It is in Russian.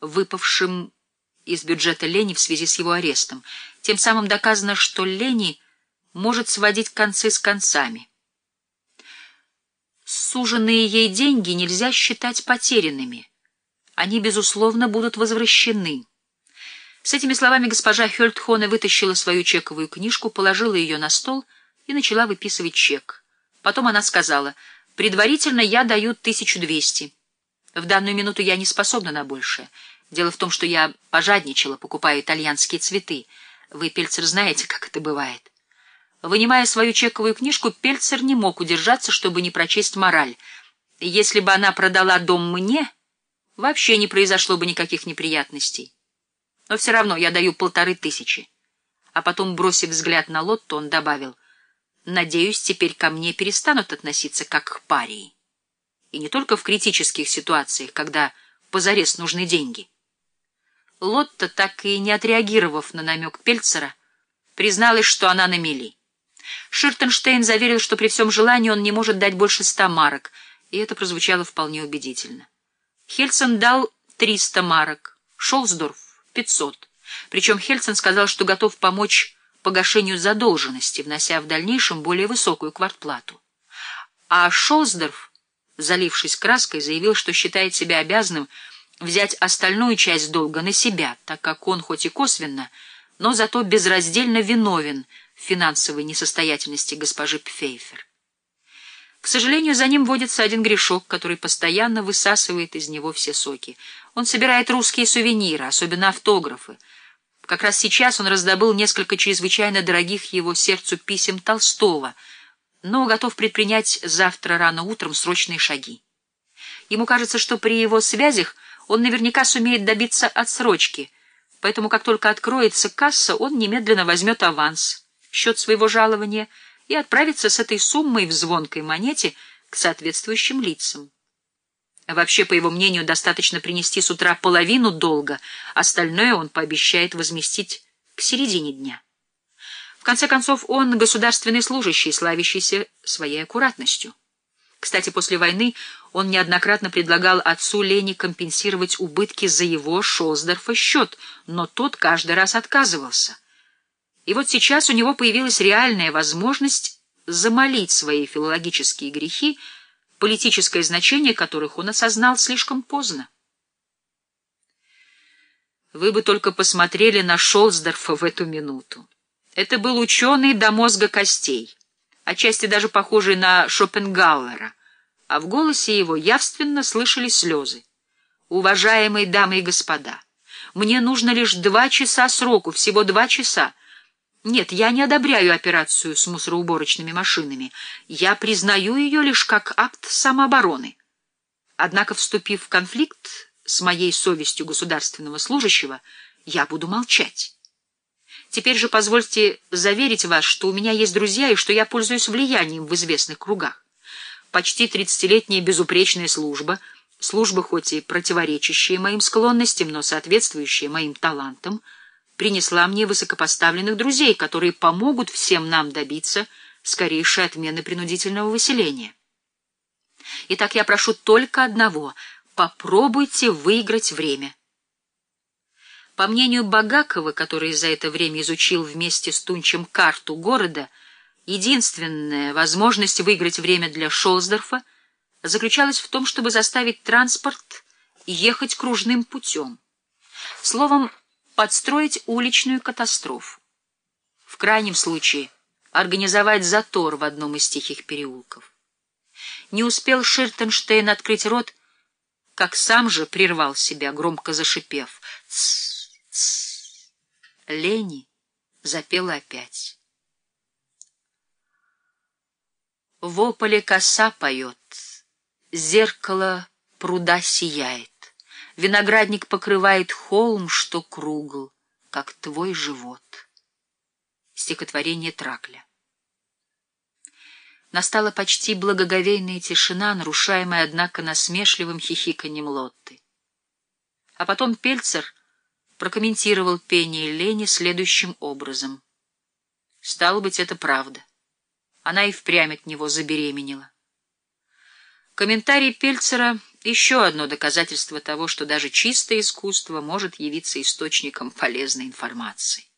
выпавшим из бюджета Лени в связи с его арестом. Тем самым доказано, что Лени может сводить концы с концами. Суженные ей деньги нельзя считать потерянными. Они, безусловно, будут возвращены. С этими словами госпожа Хёльдхоне вытащила свою чековую книжку, положила ее на стол и начала выписывать чек. Потом она сказала, «Предварительно я даю 1200. В данную минуту я не способна на большее. Дело в том, что я пожадничала, покупая итальянские цветы. Вы, Пельцер, знаете, как это бывает». Вынимая свою чековую книжку, Пельцер не мог удержаться, чтобы не прочесть мораль. Если бы она продала дом мне, вообще не произошло бы никаких неприятностей. Но все равно я даю полторы тысячи. А потом, бросив взгляд на Лотто, он добавил, «Надеюсь, теперь ко мне перестанут относиться как к парии. И не только в критических ситуациях, когда позарез нужны деньги». Лотта, так и не отреагировав на намек Пельцера, призналась, что она на мели. Ширтенштейн заверил, что при всем желании он не может дать больше ста марок, и это прозвучало вполне убедительно. Хельсон дал триста марок, Шолсдорф — пятьсот. Причем Хельсон сказал, что готов помочь погашению задолженности, внося в дальнейшем более высокую квартплату. А Шолсдорф, залившись краской, заявил, что считает себя обязанным взять остальную часть долга на себя, так как он хоть и косвенно, но зато безраздельно виновен — финансовой несостоятельности госпожи Пфейфер. К сожалению, за ним водится один грешок, который постоянно высасывает из него все соки. Он собирает русские сувениры, особенно автографы. Как раз сейчас он раздобыл несколько чрезвычайно дорогих его сердцу писем Толстого, но готов предпринять завтра рано утром срочные шаги. Ему кажется, что при его связях он наверняка сумеет добиться отсрочки, поэтому как только откроется касса, он немедленно возьмет аванс — счет своего жалования и отправиться с этой суммой в звонкой монете к соответствующим лицам. Вообще, по его мнению, достаточно принести с утра половину долга, остальное он пообещает возместить к середине дня. Конце концов, он государственный служащий, славящийся своей аккуратностью. Кстати, после войны он неоднократно предлагал отцу Лени компенсировать убытки за его Шолсдорфа счет, но тот каждый раз отказывался. И вот сейчас у него появилась реальная возможность замолить свои филологические грехи, политическое значение которых он осознал слишком поздно. Вы бы только посмотрели на Шолсдорфа в эту минуту. Это был ученый до мозга костей, отчасти даже похожий на Шопенгауэра, а в голосе его явственно слышали слезы. «Уважаемые дамы и господа, мне нужно лишь два часа сроку, всего два часа, нет, я не одобряю операцию с мусороуборочными машинами. Я признаю ее лишь как акт самообороны. Однако, вступив в конфликт с моей совестью государственного служащего, я буду молчать. Теперь же позвольте заверить вас, что у меня есть друзья и что я пользуюсь влиянием в известных кругах. Почти тридцатилетняя безупречная служба, служба хоть и противоречащая моим склонностям, но соответствующая моим талантам — принесла мне высокопоставленных друзей, которые помогут всем нам добиться скорейшей отмены принудительного выселения. Итак, я прошу только одного — попробуйте выиграть время. По мнению Багакова, который за это время изучил вместе с Тунчем карту города, единственная возможность выиграть время для Шолсдорфа заключалась в том, чтобы заставить транспорт ехать кружным путем. Словом, подстроить уличную катастрофу. В крайнем случае организовать затор в одном из тихих переулков. Не успел Ширтенштейн открыть рот, как сам же прервал себя, громко зашипев. «Тссс! Тссс!» Лени запела опять. В ополе коса поет, зеркало пруда сияет. Виноградник покрывает холм, что кругл, как твой живот. Стихотворение Тракля. Настала почти благоговейная тишина, нарушаемая, однако, насмешливым хихиканьем Лотты. А потом Пельцер прокомментировал пение Лени следующим образом. Стало быть, это правда. Она и впрямь от него забеременела. Комментарий Пельцера — еще одно доказательство того, что даже чистое искусство может явиться источником полезной информации.